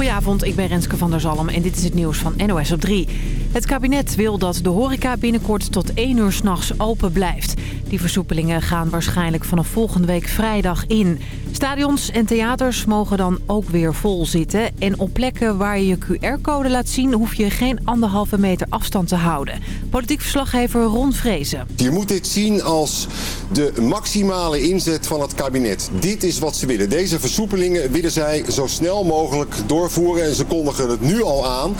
Goedenavond, ik ben Renske van der Zalm en dit is het nieuws van NOS op 3. Het kabinet wil dat de horeca binnenkort tot 1 uur s'nachts open blijft. Die versoepelingen gaan waarschijnlijk vanaf volgende week vrijdag in. Stadions en theaters mogen dan ook weer vol zitten. En op plekken waar je je QR-code laat zien... hoef je geen anderhalve meter afstand te houden. Politiek verslaggever Ron Vrezen. Je moet dit zien als de maximale inzet van het kabinet. Dit is wat ze willen. Deze versoepelingen willen zij zo snel mogelijk doorvoeren. En ze kondigen het nu al aan.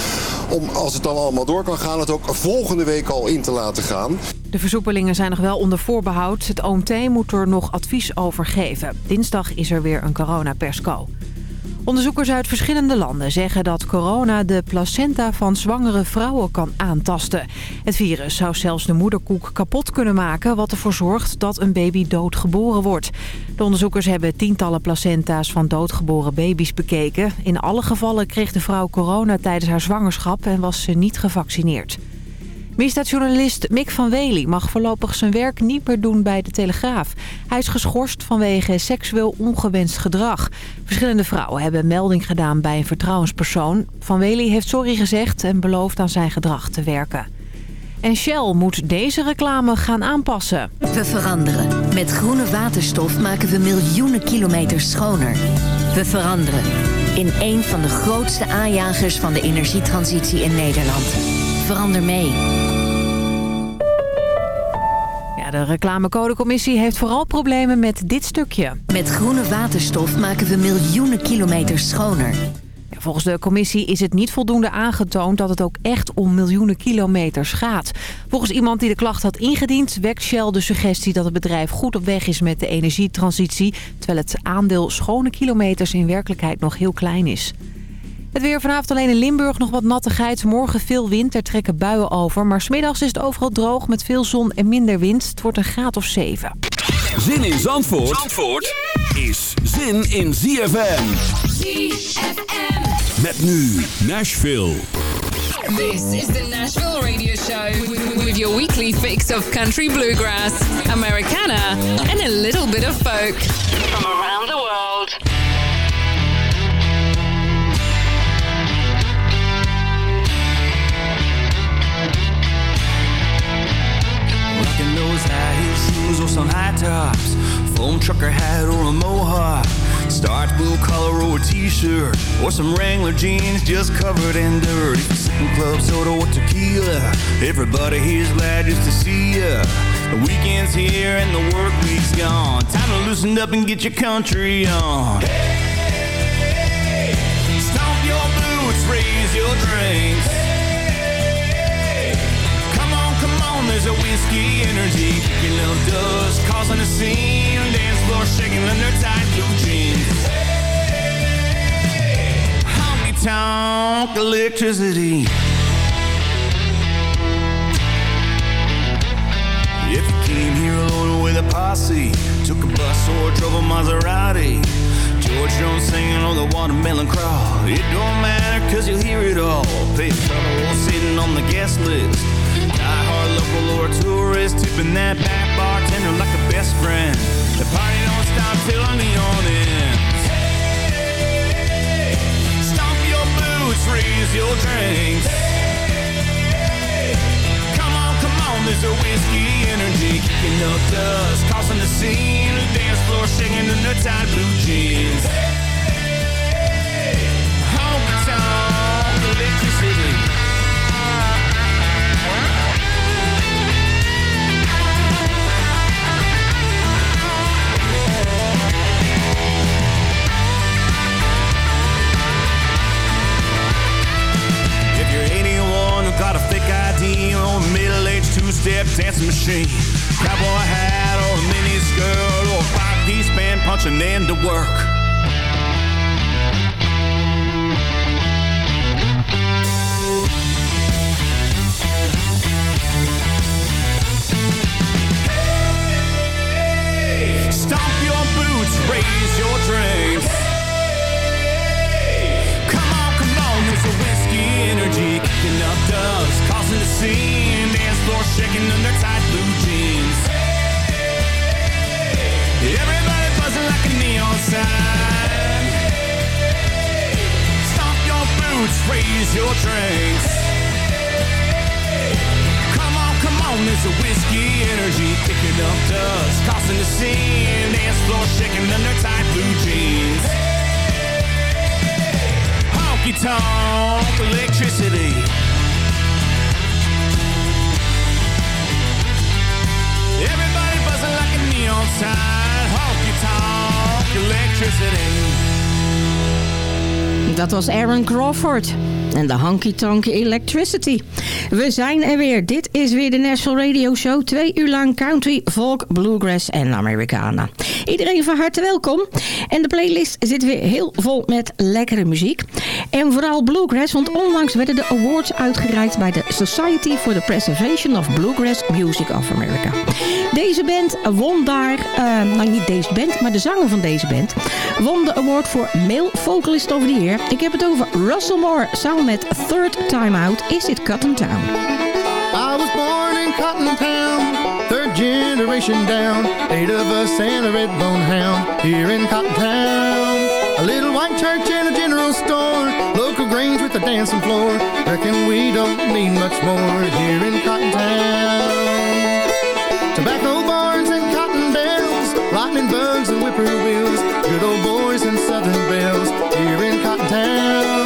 Om, als het dan allemaal door kan gaan, het ook volgende week al in te laten gaan. De versoepelingen zijn nog wel onder voorbehoud. Het OMT moet er nog advies over geven. Dinsdag is er weer een coronapersco. Onderzoekers uit verschillende landen zeggen dat corona de placenta van zwangere vrouwen kan aantasten. Het virus zou zelfs de moederkoek kapot kunnen maken... wat ervoor zorgt dat een baby doodgeboren wordt. De onderzoekers hebben tientallen placenta's van doodgeboren baby's bekeken. In alle gevallen kreeg de vrouw corona tijdens haar zwangerschap en was ze niet gevaccineerd. Misdaadjournalist Mick van Wely mag voorlopig zijn werk niet meer doen bij de Telegraaf. Hij is geschorst vanwege seksueel ongewenst gedrag. Verschillende vrouwen hebben melding gedaan bij een vertrouwenspersoon. Van Wely heeft sorry gezegd en belooft aan zijn gedrag te werken. En Shell moet deze reclame gaan aanpassen. We veranderen. Met groene waterstof maken we miljoenen kilometers schoner. We veranderen. In een van de grootste aanjagers van de energietransitie in Nederland. Verander mee. Ja, de reclamecodecommissie heeft vooral problemen met dit stukje. Met groene waterstof maken we miljoenen kilometers schoner. Ja, volgens de commissie is het niet voldoende aangetoond dat het ook echt om miljoenen kilometers gaat. Volgens iemand die de klacht had ingediend wekt Shell de suggestie dat het bedrijf goed op weg is met de energietransitie. Terwijl het aandeel schone kilometers in werkelijkheid nog heel klein is. Het weer vanavond alleen in Limburg nog wat nattigheid. Morgen veel wind, er trekken buien over. Maar smiddags is het overal droog met veel zon en minder wind. Het wordt een graad of 7. Zin in Zandvoort, Zandvoort is zin in ZFM. ZFM. Met nu Nashville. This is the Nashville Radio Show with your weekly fix of country bluegrass, Americana, and a little bit of folk from around the world. Those high heel shoes or some high tops. Foam trucker hat or a mohawk. Starch blue collar or a t-shirt. Or some Wrangler jeans just covered in dirt. If sipping club soda or tequila. Everybody here's glad just to see ya. The weekend's here and the work week's gone. Time to loosen up and get your country on. Hey, stomp your boots, raise your drinks. Come on, there's a whiskey energy. Kicking up dust, causing a scene. Dance floor shaking under tight blue jeans. Honky tonk electricity. If you came here alone with a posse Took a bus or drove a Maserati George Jones singing on the watermelon crawl. It don't matter cause you'll hear it all. Pay a sitting on the guest list local or a tourist Tipping that back bartender like a best friend. The party don't stop till the neon ends Hey, stomp your boots, raise your drinks. Hey, come on, come on, there's a whiskey energy Kicking up dust, causing the scene dance floor shaking in the tight blue jeans. Hey, two-step dancing machine, cowboy hat or a mini skirt or a five-piece band punching into work. Hey, stomp your boots, raise your drinks. There's a whiskey energy kicking up dust, causing a scene. Dance floor shaking under tight blue jeans. Everybody buzzing like a neon sign. Stomp your boots, raise your drinks. Come on, come on, there's a whiskey energy kicking up dust, causing the scene. Dance floor shaking under tight blue jeans. Tonk electricity. Everybody buzzing like a neon sign. Honky tonk electricity. Dat was Aaron Crawford en de Honky Tonk Electricity. We zijn er weer. Dit is weer de National Radio Show. Twee uur lang country, folk, bluegrass en Americana. Iedereen van harte welkom. En de playlist zit weer heel vol met lekkere muziek. En vooral bluegrass, want onlangs werden de awards uitgereikt bij de Society for the Preservation of Bluegrass Music of America. Deze band won daar, uh, nou niet deze band, maar de zanger van deze band, won de award voor Male Vocalist of the Year. Ik heb het over Russell Moore samen met Third Time Out Is It Cotton Town. I was born in Cotton Town, third generation down, eight of us and a red bone hound here in Cotton Town. A little white church and a general store, local grange with a dancing floor. Reckon we don't need much more here in Cotton Town. Tobacco barns and cotton bells, lightning bugs and whippoorwills, good old boys and southern bells here in Cotton Town.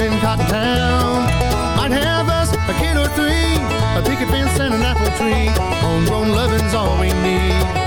In Cotton Town. Might have us a kid or three, a picket fence and an apple tree. Homegrown loving's all we need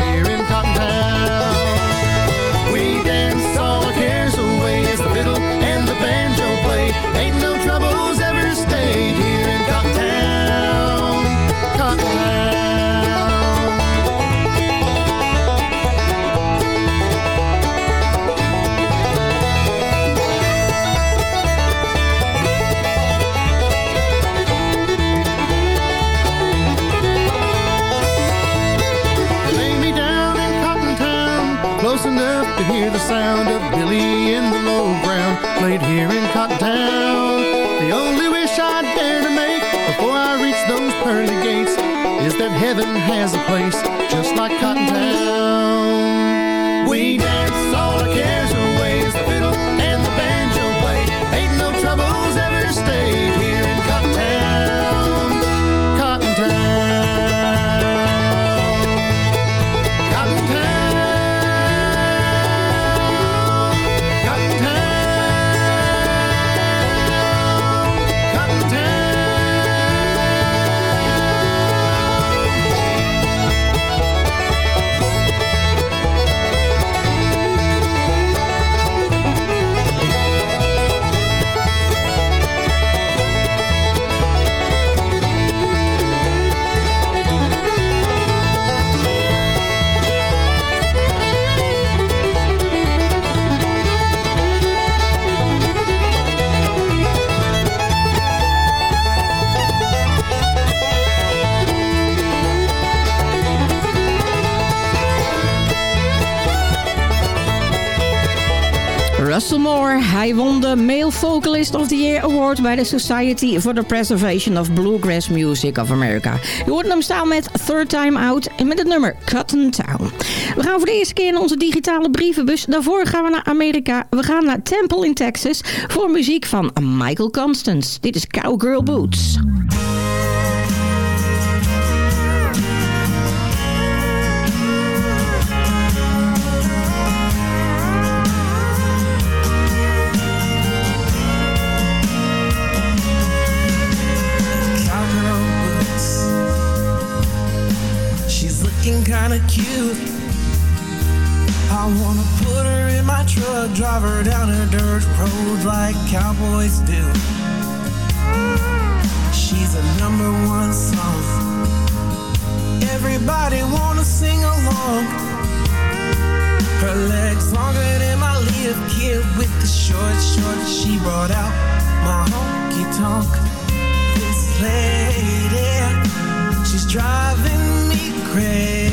sound of Billy in the low ground, played here in Cotton Town. The only wish I dare to make before I reach those pearly gates is that heaven has a place just like Cotton Moore, hij won de Male Vocalist of the Year Award bij de Society for the Preservation of Bluegrass Music of America. Je hoort hem staan met Third Time Out en met het nummer Cotton Town. We gaan voor de eerste keer naar onze digitale brievenbus. Daarvoor gaan we naar Amerika. We gaan naar Temple in Texas voor muziek van Michael Constance. Dit is Cowgirl Boots. Kinda cute. I wanna put her in my truck, drive her down a dirt road like cowboys do. She's a number one song. Everybody wanna sing along. Her legs longer than my little kid with the short short. She brought out my honky tonk. This lady, she's driving me crazy.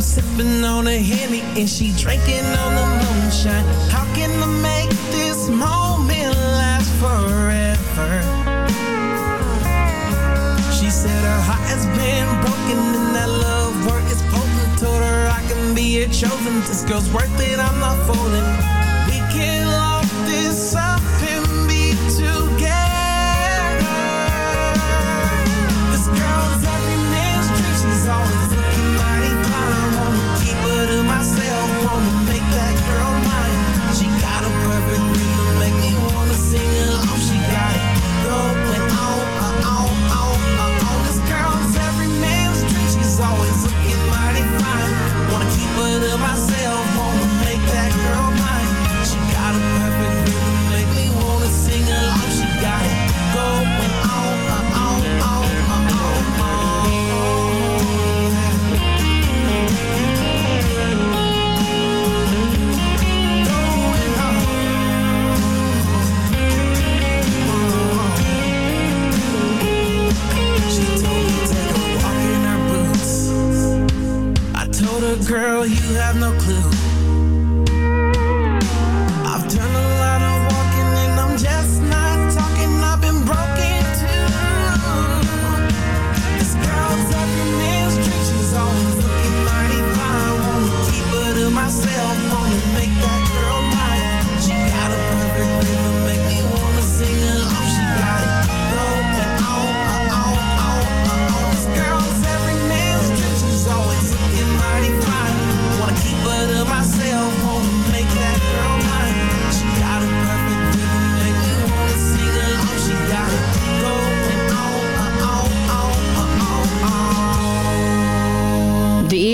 I'm sipping on a Henny and she drinking on the moonshine. How can I make this moment last forever? She said her heart has been broken and that love work is potent. Told her I can be a chosen. This girl's worth it, I'm not folding.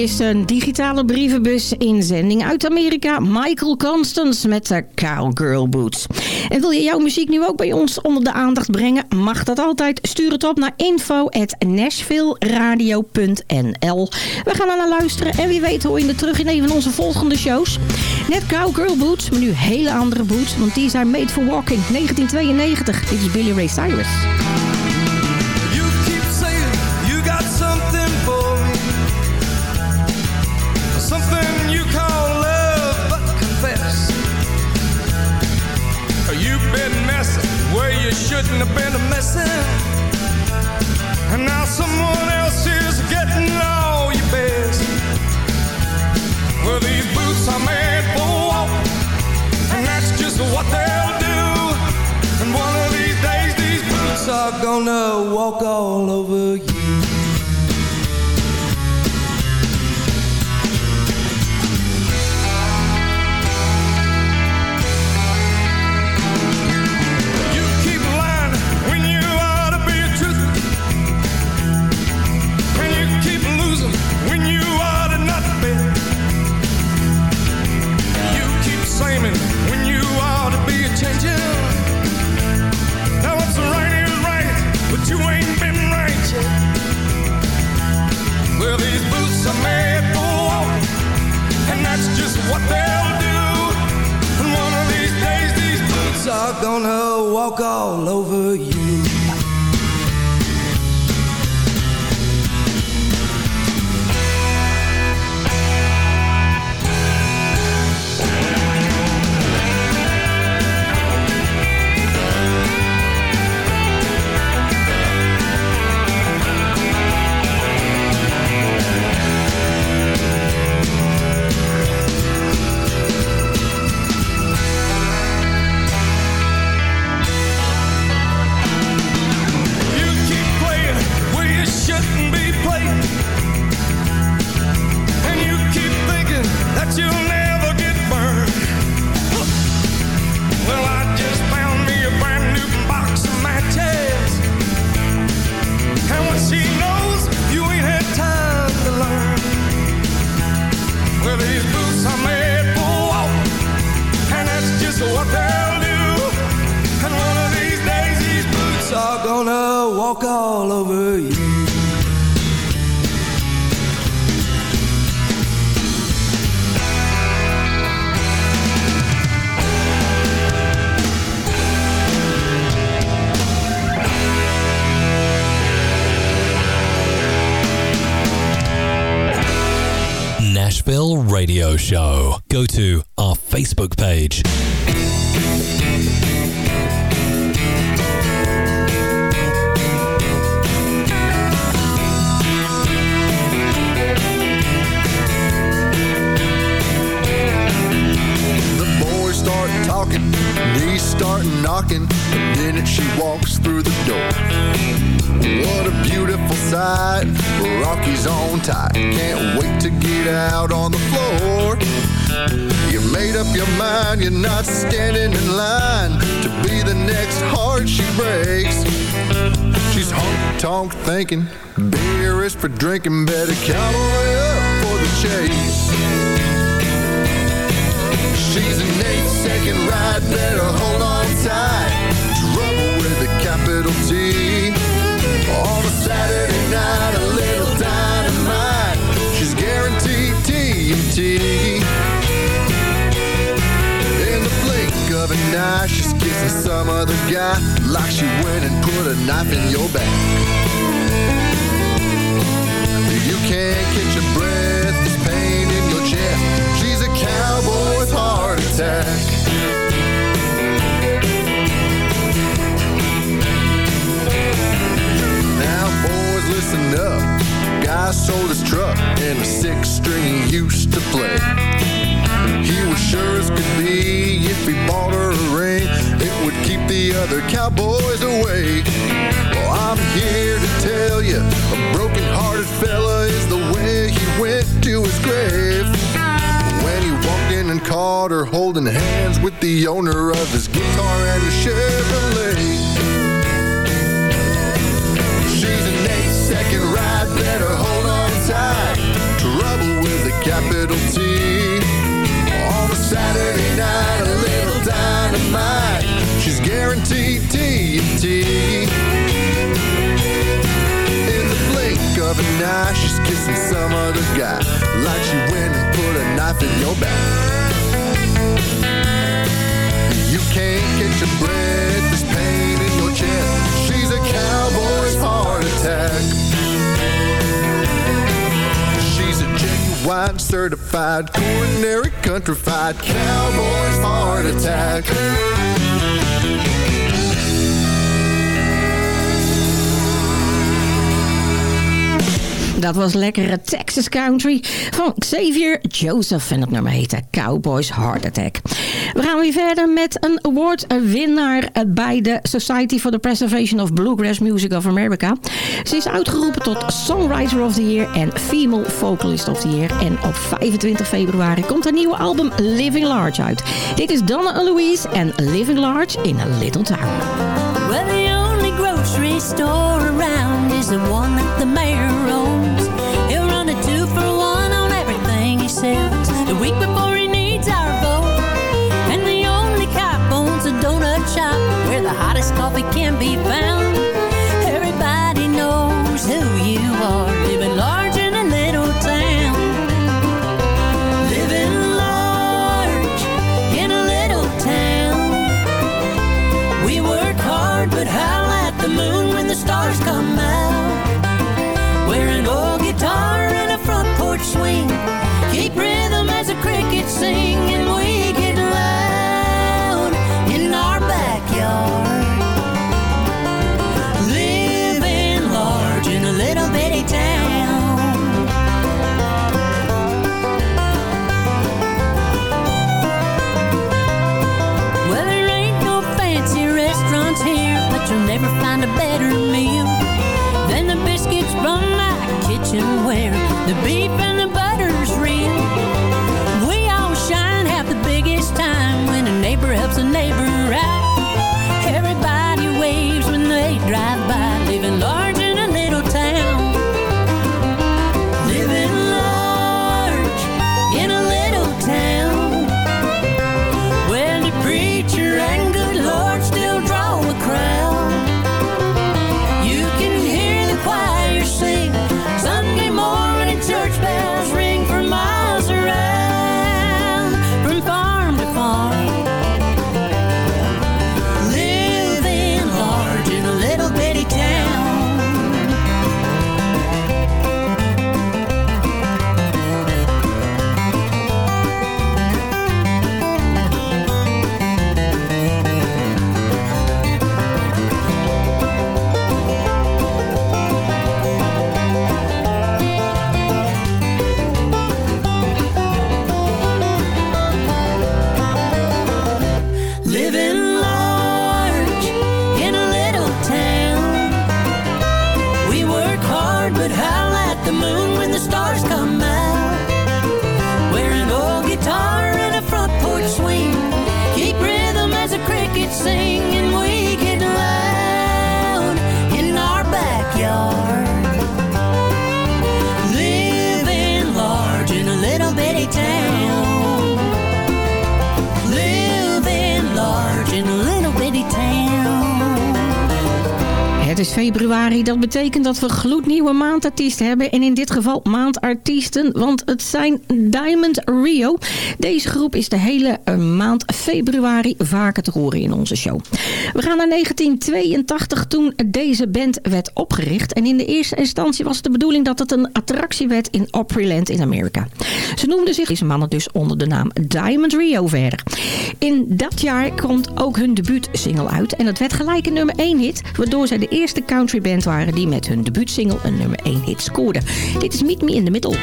De eerste digitale brievenbus-inzending uit Amerika. Michael Constance met de Cowgirl Boots. En wil je jouw muziek nu ook bij ons onder de aandacht brengen? Mag dat altijd. Stuur het op naar info.nashvilleradio.nl We gaan er naar luisteren. En wie weet hoor je het terug in een van onze volgende shows. Net Cowgirl Boots, maar nu hele andere boots. Want die zijn made for walking. 1992. Dit is Billy Ray Cyrus. Shouldn't have been messing. And now someone else is getting all your best. Well, these boots are made for walking, and that's just what they'll do. And one of these days, these boots are gonna walk all over. You These boots are made for walking, and that's just what they'll do. And one of these days, these boots are gonna walk all over you. Ride, better hold on tight. Trouble with a capital T. On a Saturday night, a little dynamite. She's guaranteed TNT. In the blink of an eye, she's kissing some other guy. Like she went and put a knife in your back. You can't catch your breath, there's pain in your chest. She's a cowboy's heart attack. Guy sold his truck and a six string he used to play. He was sure as could be if he bought her a ring, it would keep the other cowboys away. Well, I'm here to tell you, a broken hearted fella is the way he went to his grave. When he walked in and caught her holding hands with the owner of his guitar and his Chevrolet. Trouble with a capital T. On a Saturday night, a little dynamite. She's guaranteed TNT. In the blink of an eye, she's kissing some other guy. Like she went and put a knife in your back. You can't catch your breath, there's pain in your chest. She's a cowboy's heart attack. Genuine, certified, coronary, countrified cowboy's heart attack. Dat was lekkere Texas Country van Xavier Joseph. En het nummer heette Cowboys Heart Attack. We gaan weer verder met een award-winnaar bij de Society for the Preservation of Bluegrass Music of America. Ze is uitgeroepen tot Songwriter of the Year en Female Vocalist of the Year. En op 25 februari komt haar nieuwe album Living Large uit. Dit is Donna Louise en Living Large in a Little Town. Well, the only grocery store around is the one that the mayor everything. The week before he needs our vote. And the only cop owns a donut shop where the hottest coffee can be found. The beef februari, dat betekent dat we gloednieuwe maandartiesten hebben. En in dit geval maandartiesten, want het zijn Diamond Rio. Deze groep is de hele eh, maand februari vaker te horen in onze show. We gaan naar 1982 toen deze band werd opgericht. En in de eerste instantie was de bedoeling dat het een attractie werd in Opryland in Amerika. Ze noemden zich deze mannen dus onder de naam Diamond Rio verder. In dat jaar komt ook hun debuutsingle uit. En het werd gelijk een nummer 1 hit, waardoor zij de eerste countryband waren die met hun debuutsingle een nummer 1 hit scoorde. Dit is Meet Me in the Middle.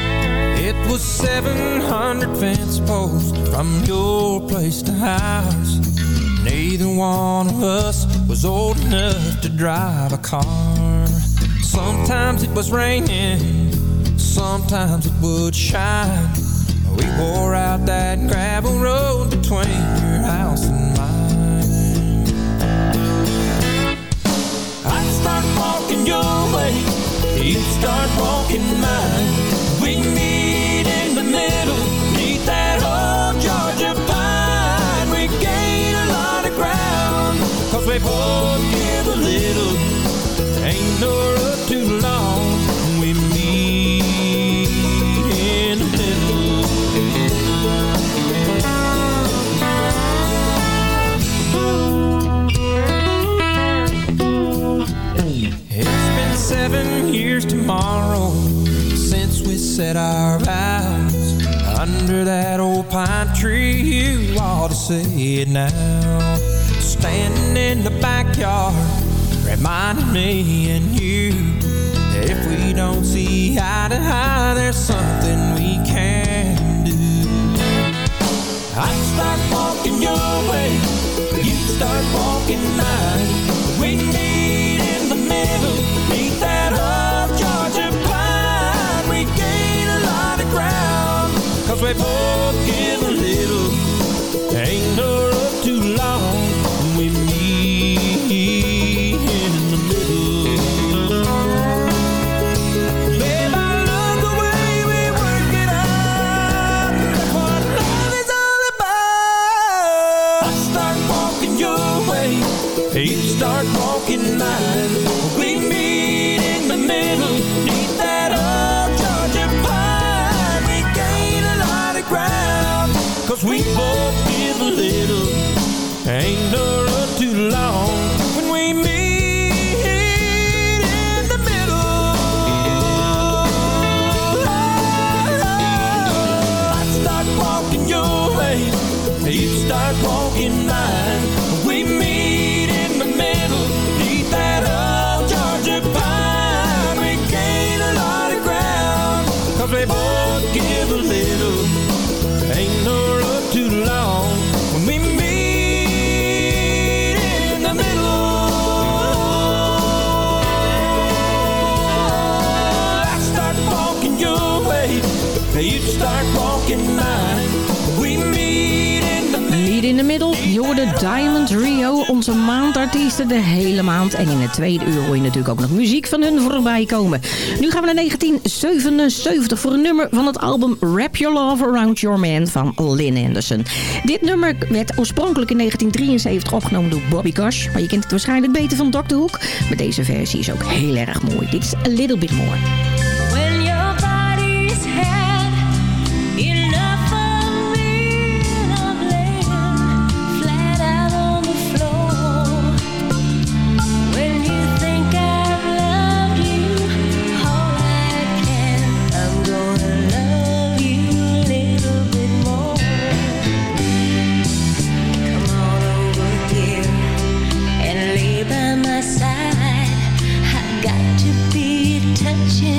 It was 700 fence posts from your place to house. Neither one of us was old enough to drive a car. Sometimes it was raining, sometimes it would shine. We wore out that gravel road between your house and mine. Your way, you'd start walking mine. We meet in the middle, meet that old Georgia pine. We gain a lot of ground, cause we both give a little. Ain't no road too long, tomorrow since we said our vows under that old pine tree. You ought to say it now. Standing in the backyard, reminding me and you if we don't see eye to eye, there's something we can do. I'd start walking your way, you start walking mine. We meet in the middle, meet that old a lot of ground, cause we both give a little. Ain't no road too long, hoorde Diamond Rio, onze maandartiesten de hele maand. En in het tweede uur hoor je natuurlijk ook nog muziek van hun voorbij komen. Nu gaan we naar 1977 voor een nummer van het album Wrap Your Love Around Your Man van Lynn Anderson. Dit nummer werd oorspronkelijk in 1973 opgenomen door Bobby Gosh. Maar je kent het waarschijnlijk beter van Dr. Hook. Maar deze versie is ook heel erg mooi. Dit is A Little Bit More. Be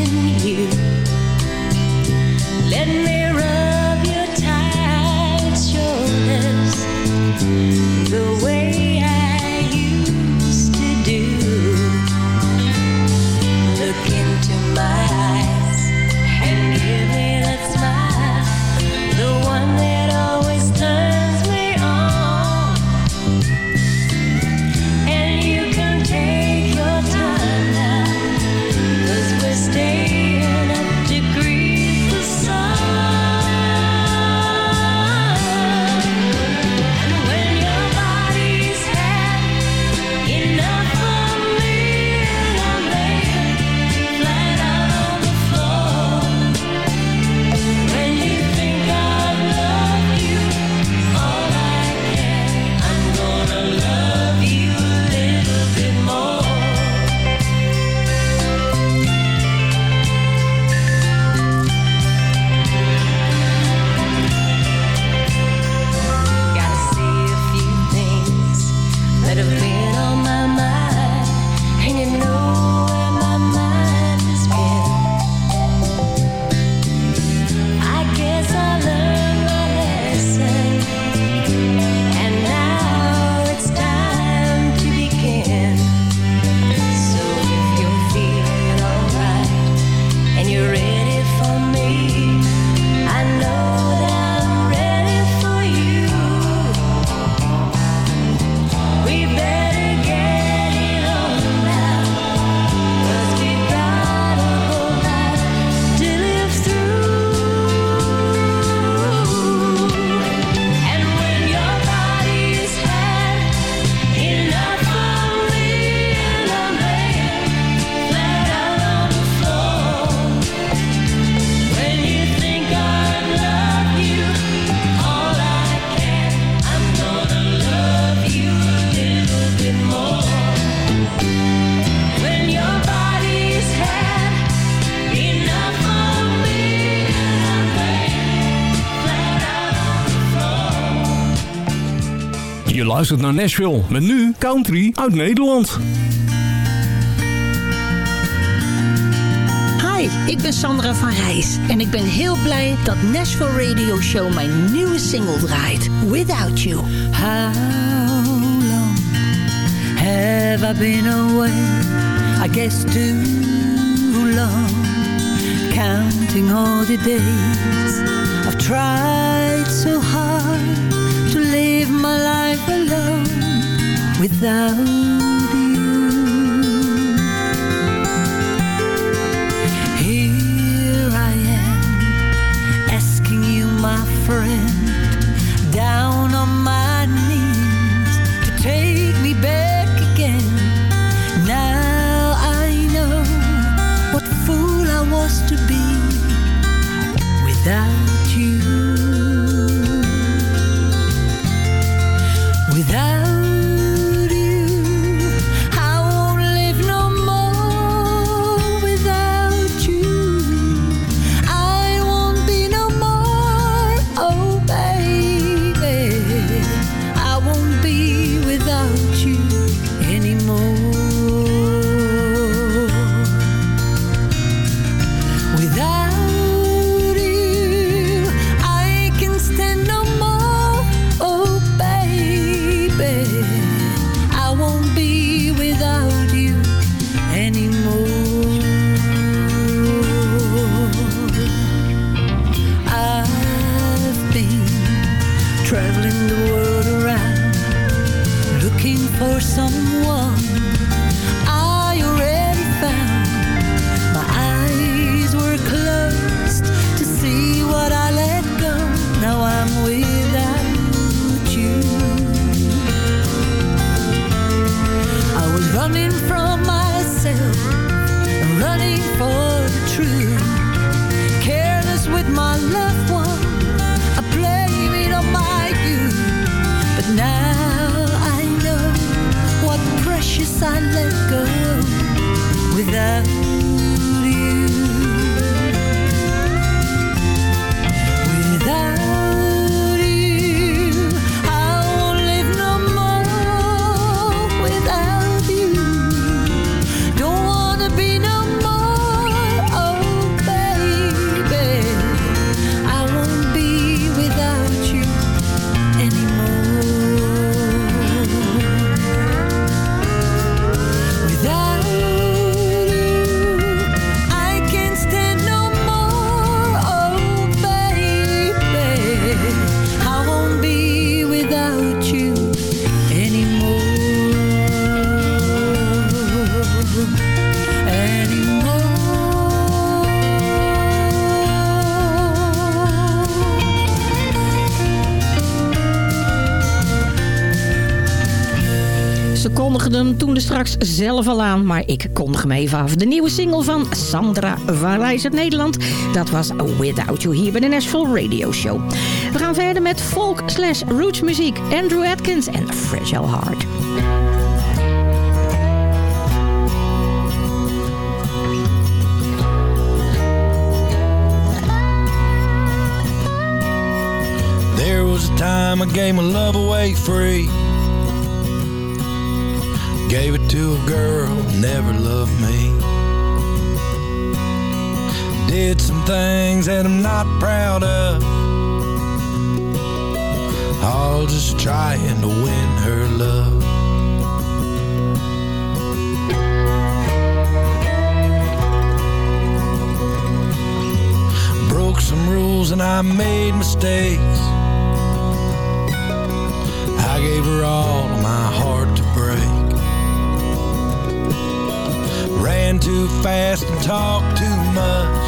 luistert naar Nashville. Met nu country uit Nederland. Hi, ik ben Sandra van Rijs en ik ben heel blij dat Nashville Radio Show mijn nieuwe single draait, Without You. How long have I been away? I guess too long, counting all the days. I've tried so hard to live my life alone without you. Here I am, asking you, my friend, down on my knees to take me back again. Now I know what fool I was to be without Ze kondigden hem toen er straks zelf al aan, maar ik kondig hem even af. De nieuwe single van Sandra van Rijs uit Nederland. Dat was Without You hier bij de Nashville Radio Show. We gaan verder met folk slash roots muziek. Andrew Atkins en Fragile Heart. There was a time I gave my love away free. Gave it to a girl who never loved me. Did some things that I'm not proud of. All just trying to win her love. Broke some rules and I made mistakes. I gave her all my heart Ran too fast and talked too much.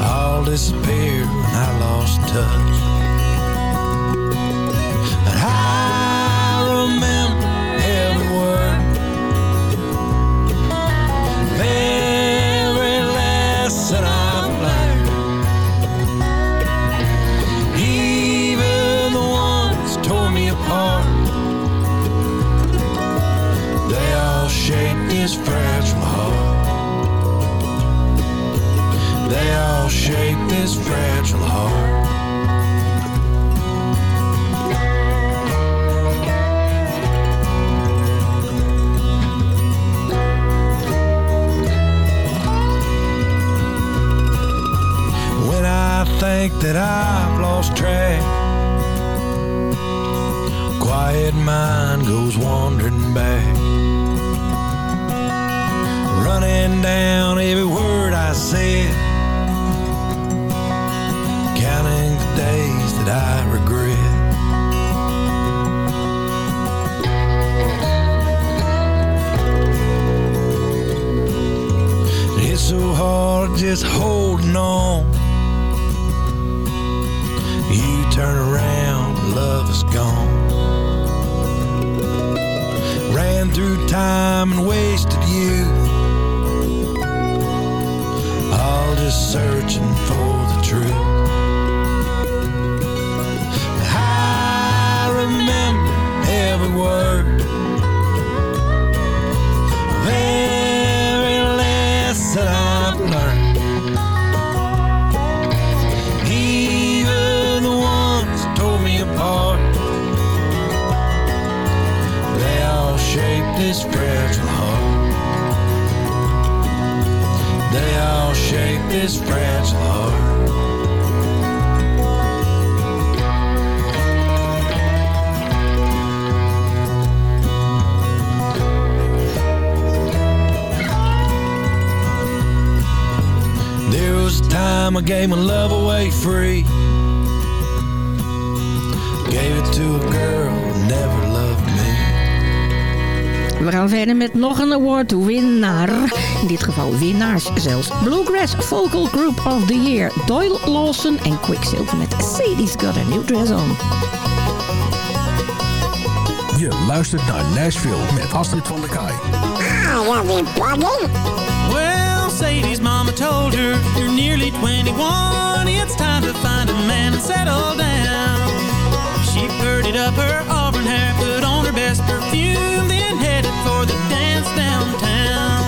All disappeared when I lost touch. That I've lost track. Quiet mind goes wandering back. Running down every word I said. Counting the days that I regret. It's so hard just holding on. Turn around, love is gone. Ran through time and wasted youth. All just searching for the truth. I remember every word. This fragile heart. There was a time I gave my love away free. We gaan verder met nog een award-winnaar. In dit geval winnaars zelfs. Bluegrass Vocal Group of the Year. Doyle Lawson en Quicksilver met Sadie's Got a New Dress On. Je luistert naar Nashville met Astrid van der Kaai. Well, Sadie's mama told her, you're nearly 21. It's time to find a man and settle down. She prettied up her auburn hair, put on her best perfume, for the dance downtown.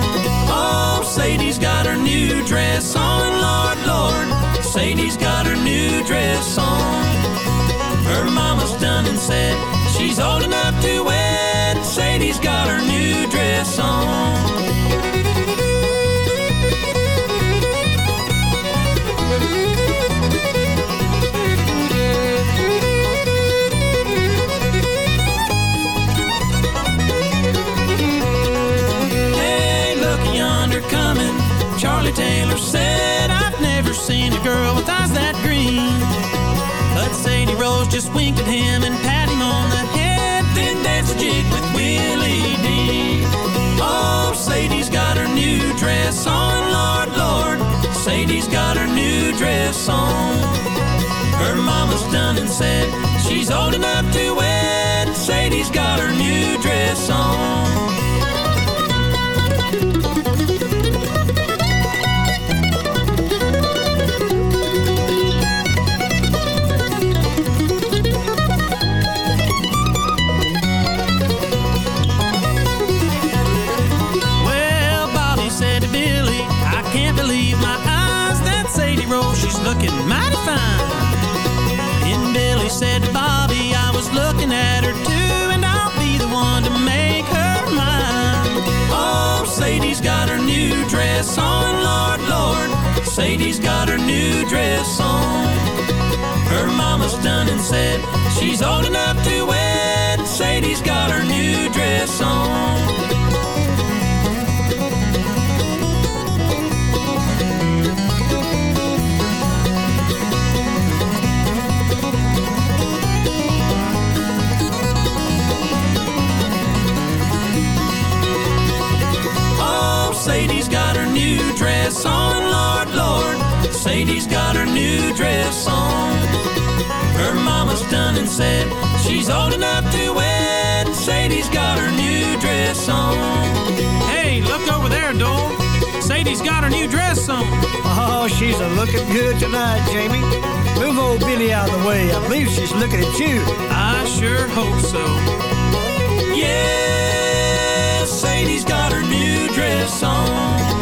Oh, Sadie's got her new dress on, Lord, Lord. Sadie's got her new dress on. Her mama's done and said she's old enough to wed. Sadie's got her new dress on. Just winked at him and pat him on the head, then danced a jig with Willie D. Oh, Sadie's got her new dress on, Lord, Lord. Sadie's got her new dress on. Her mama's done and said she's old enough to wed. Dress on, Lord, Lord. Sadie's got her new dress on. Her mama's done and said she's old enough to wed. Sadie's got her new dress on. Dress on, Lord, Lord. Sadie's got her new dress on. Her mama's done and said she's old enough to wed. Sadie's got her new dress on. Hey, look over there, Dole. Sadie's got her new dress on. Oh, she's a looking good tonight, Jamie. Move old Billy out of the way. I believe she's looking at you. I sure hope so. Yeah, Sadie's got her new dress on.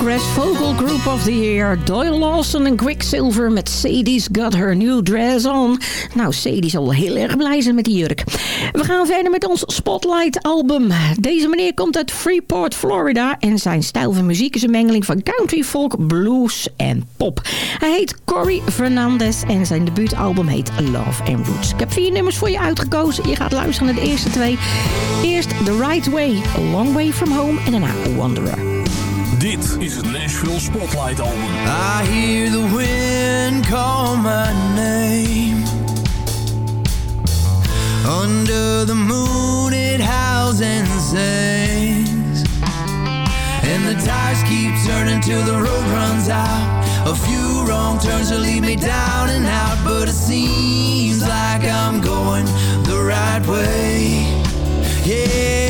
Progress Vocal Group of the Year. Doyle Lawson en Quicksilver met Sadie's Got Her New Dress On. Nou, Sadie zal heel erg blij zijn met die jurk. We gaan verder met ons Spotlight album. Deze meneer komt uit Freeport, Florida. En zijn stijl van muziek is een mengeling van country, folk, blues en pop. Hij heet Cory Fernandez en zijn debuutalbum heet Love and Roots. Ik heb vier nummers voor je uitgekozen. Je gaat luisteren naar de eerste twee. Eerst The Right Way, A Long Way From Home en daarna Wanderer. Dit is het Nashville Spotlight Album. I hear the wind call my name. Under the moon it howls and sings. And the tires keep turning till the road runs out. A few wrong turns will lead me down and out. But it seems like I'm going the right way. Yeah.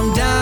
I'm down.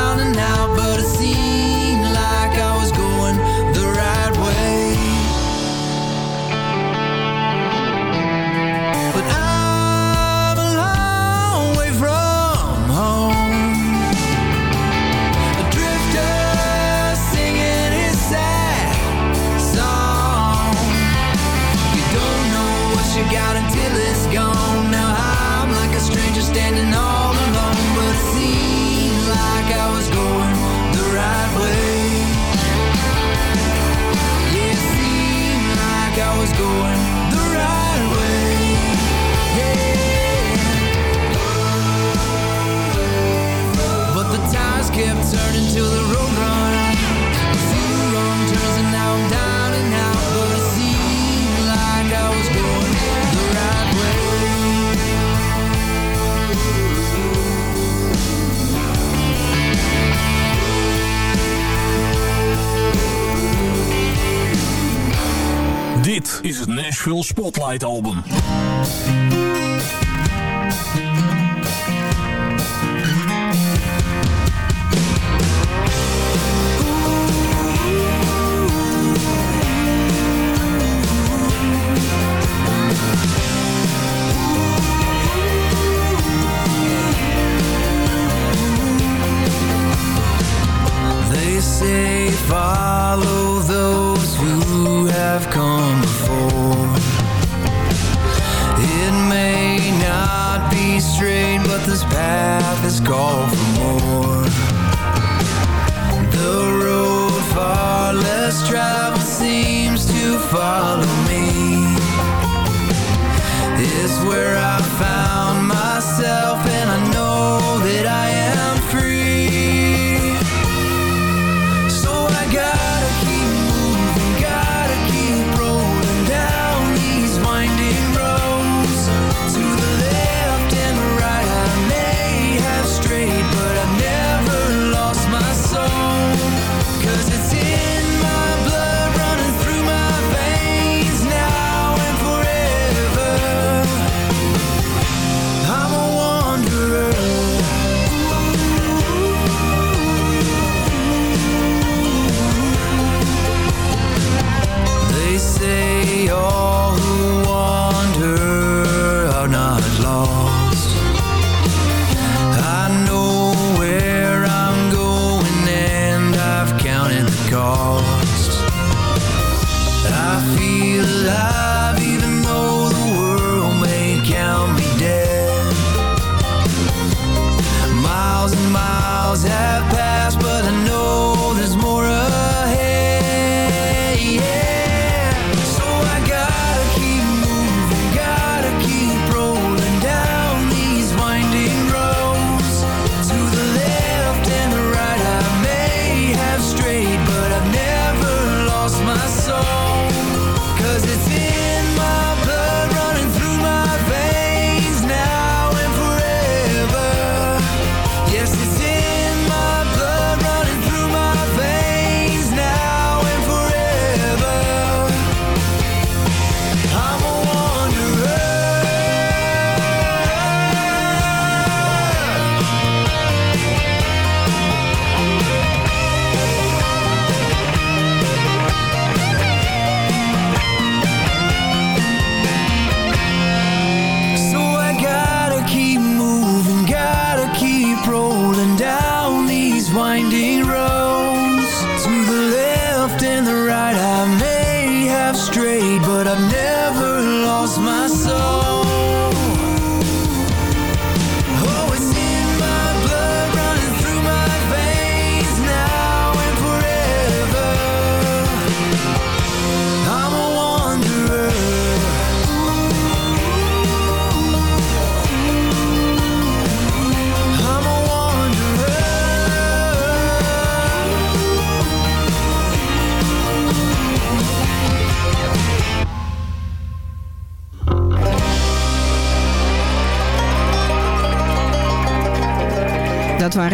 where I found myself.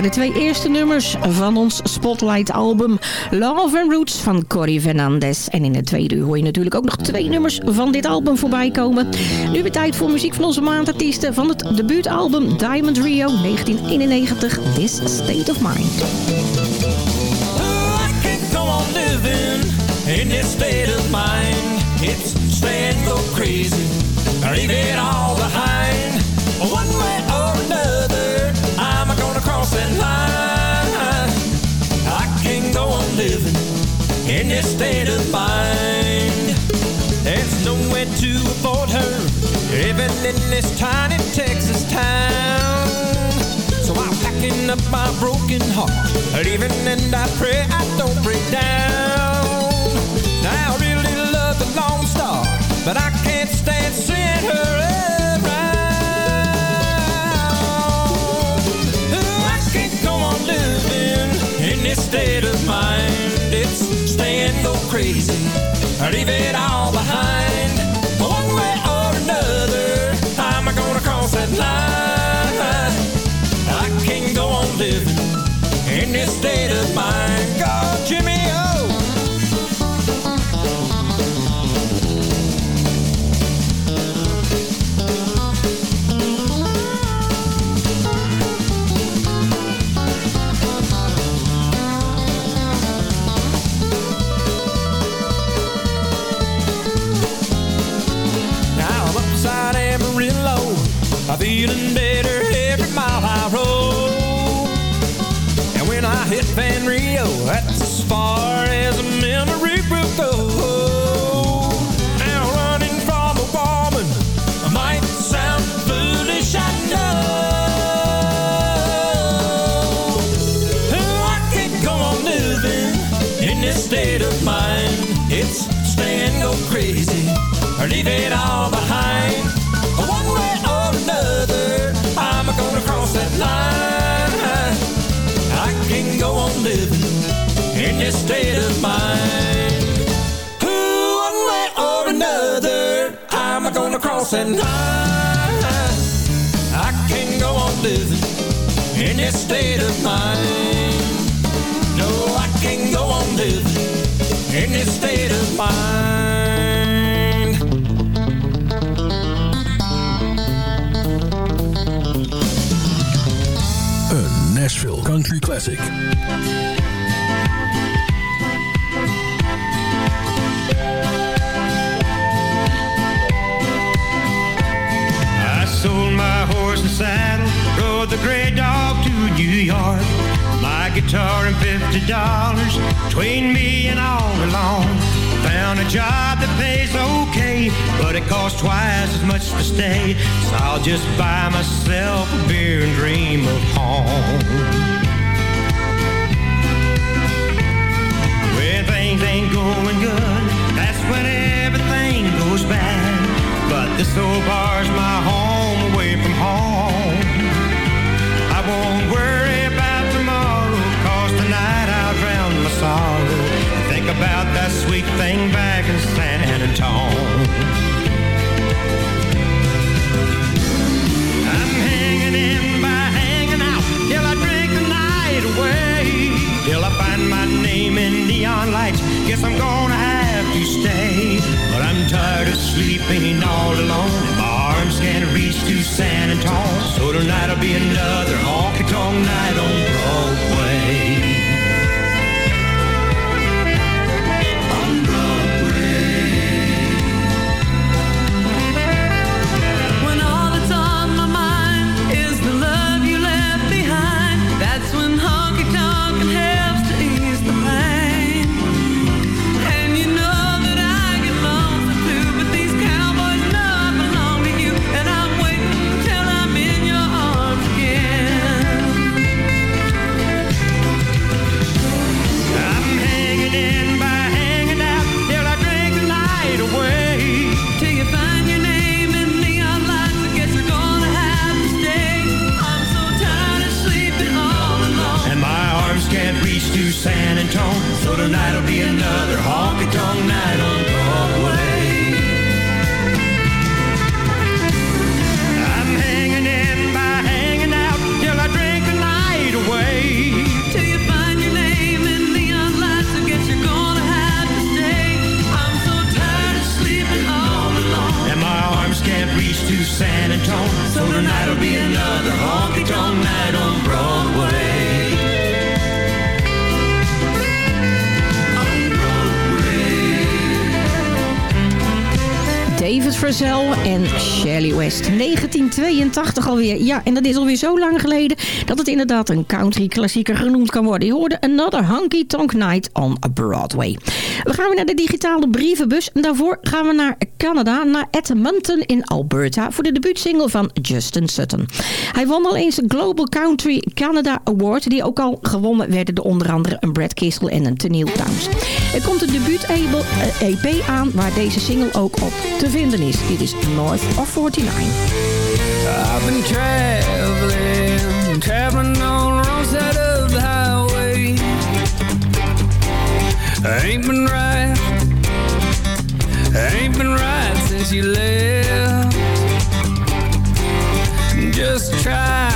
De twee eerste nummers van ons Spotlight-album Love and Roots van Cory Fernandez. En in het tweede uur hoor je natuurlijk ook nog twee nummers van dit album voorbij komen. Nu weer tijd voor muziek van onze maandartiesten van het debuutalbum Diamond Rio 1991, This State of Mind. One that line. I can't go on living in this state of mind. There's no way to avoid her, even in this tiny Texas town. So I'm packing up my broken heart, leaving and I pray I don't break down. Now I really love the Lone Star, but I can't leave it all leave it all behind. One way or another, I'm gonna cross that line. I can go on living in this state of mind. Ooh, one way or another, I'm gonna cross that line. I can go on living in this state of mind. No, I can go on living in this state of mind. Nashville Country Classic. I sold my horse and saddle, rode the gray dog to New York. My guitar and fifty dollars between me and all alone. Found a job that pays okay, but it costs twice as much to stay. So I'll just buy myself a beer and dream of home. When things ain't going good, that's when everything goes bad. But this old bar's my home away from home. I won't worry about tomorrow, cause tonight I'll drown my sorrow Think about that sweet thing back in San Antone. I'm hanging in by hanging out till I drink the night away. Till I find my name in neon lights. Guess I'm gonna have to stay. But I'm tired of sleeping all alone. My arms can't reach to San Antone. So tonight'll be another honky tonk night on Broadway. En West. 1982 alweer. Ja, en dat is alweer zo lang geleden dat het inderdaad een country klassieker genoemd kan worden. Je hoorde Another Honky Tonk Night on Broadway. We gaan weer naar de digitale brievenbus. En daarvoor gaan we naar Canada, naar Edmonton in Alberta... voor de debuutsingle van Justin Sutton. Hij won al eens de Global Country Canada Award... die ook al gewonnen werden door onder andere een Brad Kissel en een Tennille Towns. Er komt een debuut-EP aan waar deze single ook op te vinden is. Dit is North of 49. I've been traveling, traveling on the wrong side of the highway. I ain't been right, I ain't been right since you left. Just trying,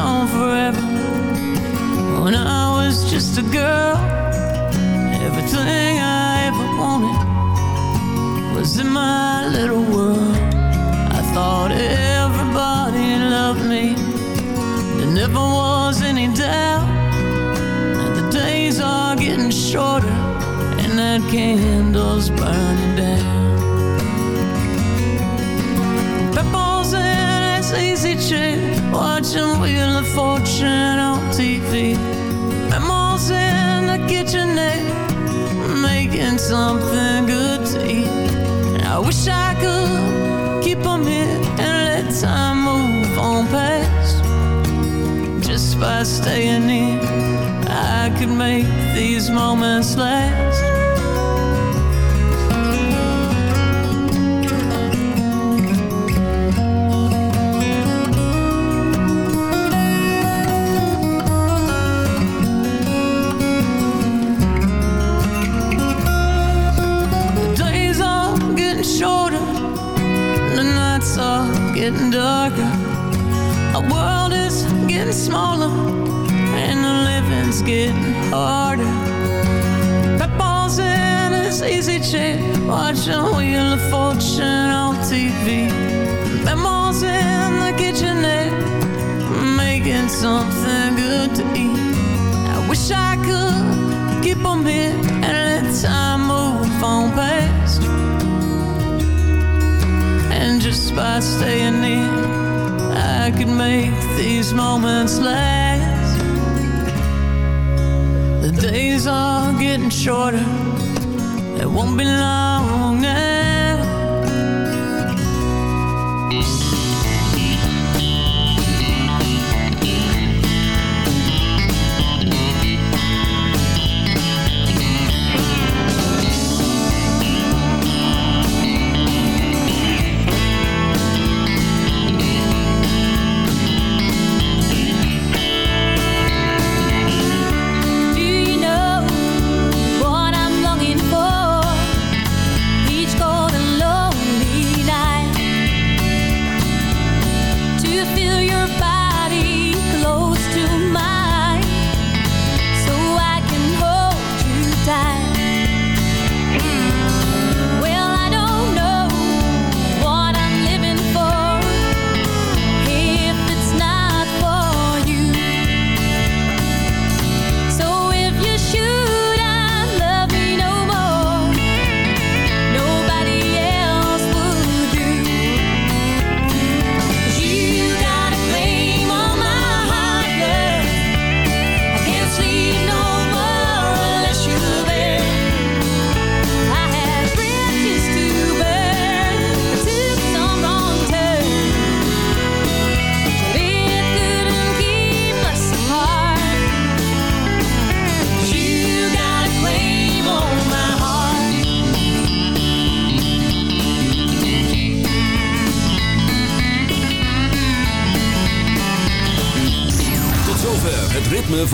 on forever. When I was just a girl, everything I ever wanted was in my little world. I thought everybody loved me. There never was any doubt that the days are getting shorter and that candle's burning down. Watching Wheel of Fortune on TV. Memos in the kitchenette, eh? making something good to eat. I wish I could keep 'em here and let time move on past. Just by staying here, I could make these moments last. Getting darker. Our world is getting smaller, and the living's getting harder. Peppers in his easy chair, watching Wheel of Fortune on TV. Memos in the kitchenette, making something good to eat. I wish I could keep 'em here and let time move on past. Just by staying near, I could make these moments last. The days are getting shorter, it won't be long